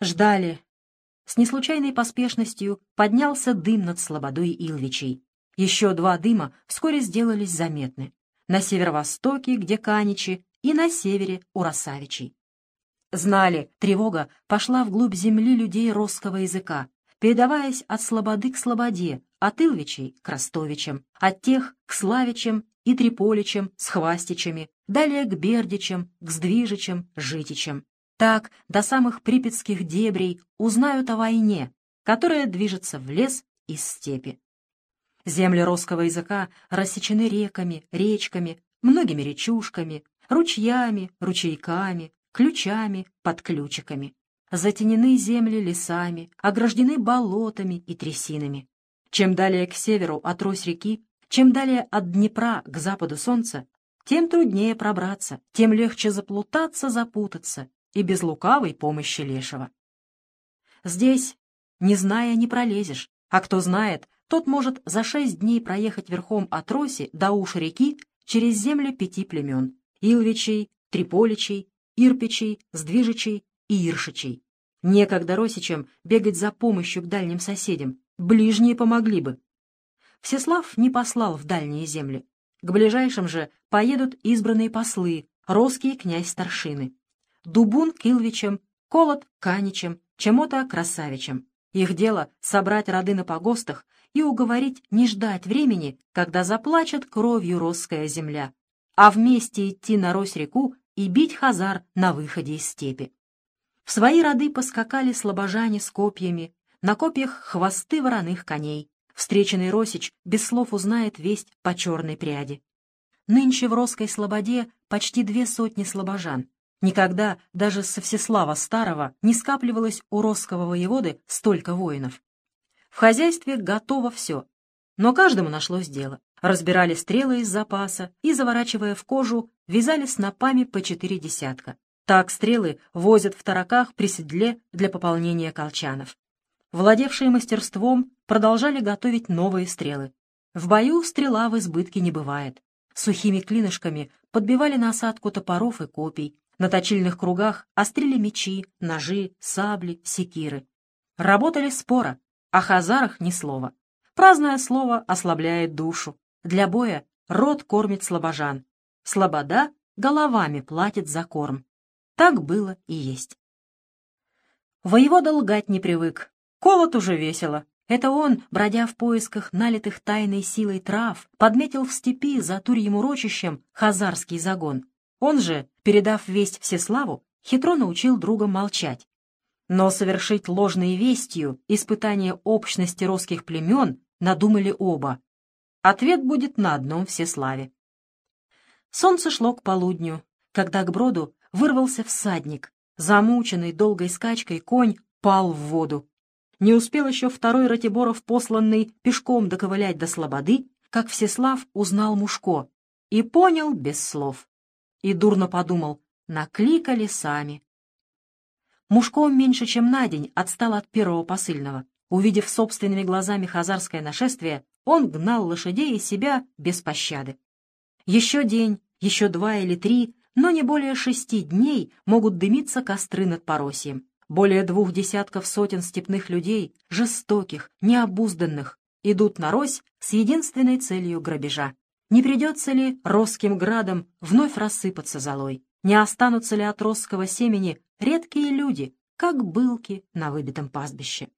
Ждали. С неслучайной поспешностью поднялся дым над слободой Илвичей. Еще два дыма вскоре сделались заметны. На северо-востоке, где Каничи, и на севере у Росавичей. Знали, тревога пошла вглубь земли людей русского языка, передаваясь от слободы к слободе, от Илвичей к Ростовичам, от тех к Славичам и Триполичам с Хвастичами, далее к Бердичам, к Сдвижичам, Житичам. Так до самых припятских дебрей узнают о войне, которая движется в лес из степи. Земли русского языка рассечены реками, речками, многими речушками, ручьями, ручейками, ключами, подключиками. Затенены земли лесами, ограждены болотами и трясинами. Чем далее к северу от Рось-реки, чем далее от Днепра к западу солнца, тем труднее пробраться, тем легче заплутаться, запутаться, и без лукавой помощи лешего. Здесь, не зная, не пролезешь, а кто знает, тот может за шесть дней проехать верхом от Роси до уж реки через земли пяти племен — Илвичей, Триполичей, Ирпичей, Сдвижичей и Иршичей. Некогда Росичам бегать за помощью к дальним соседям, ближние помогли бы. Всеслав не послал в дальние земли. К ближайшим же поедут избранные послы, русские князь-старшины. Дубун к Илвичам, Колот к Каничам, Чемота к Красавичам. Их дело — собрать роды на погостах и уговорить не ждать времени, когда заплачет кровью русская земля, а вместе идти на Рось-реку и бить хазар на выходе из степи. В свои роды поскакали слабожане с копьями, на копьях хвосты вороных коней. Встреченный Росич без слов узнает весть по черной пряди. Нынче в Росской слободе почти две сотни слабожан. Никогда даже со Всеслава Старого не скапливалось у Росского воеводы столько воинов. В хозяйстве готово все, но каждому нашлось дело. Разбирали стрелы из запаса и, заворачивая в кожу, вязали снопами по четыре десятка. Так стрелы возят в тараках при седле для пополнения колчанов. Владевшие мастерством продолжали готовить новые стрелы. В бою стрела в избытке не бывает. Сухими клинышками подбивали насадку топоров и копий, на точильных кругах острили мечи, ножи, сабли, секиры. Работали споро, о хазарах ни слова. Праздное слово ослабляет душу. Для боя рот кормит слабожан. Слобода головами платит за корм. Так было и есть. Воевода лгать не привык. Колот уже весело. Это он, бродя в поисках налитых тайной силой трав, подметил в степи за Турьем урочищем хазарский загон. Он же, передав весть Всеславу, хитро научил друга молчать. Но совершить ложной вестью испытание общности русских племен надумали оба. Ответ будет на одном Всеславе. Солнце шло к полудню, когда к броду вырвался всадник. Замученный долгой скачкой конь пал в воду. Не успел еще второй Ратиборов, посланный пешком доковылять до слободы, как Всеслав узнал Мушко и понял без слов и дурно подумал, накликали сами. Мушком меньше чем на день отстал от первого посыльного. Увидев собственными глазами хазарское нашествие, он гнал лошадей из себя без пощады. Еще день, еще два или три, но не более шести дней могут дымиться костры над Поросием. Более двух десятков сотен степных людей, жестоких, необузданных, идут на Рось с единственной целью грабежа. Не придется ли росским градом вновь рассыпаться золой? Не останутся ли от росского семени редкие люди, как былки на выбитом пастбище?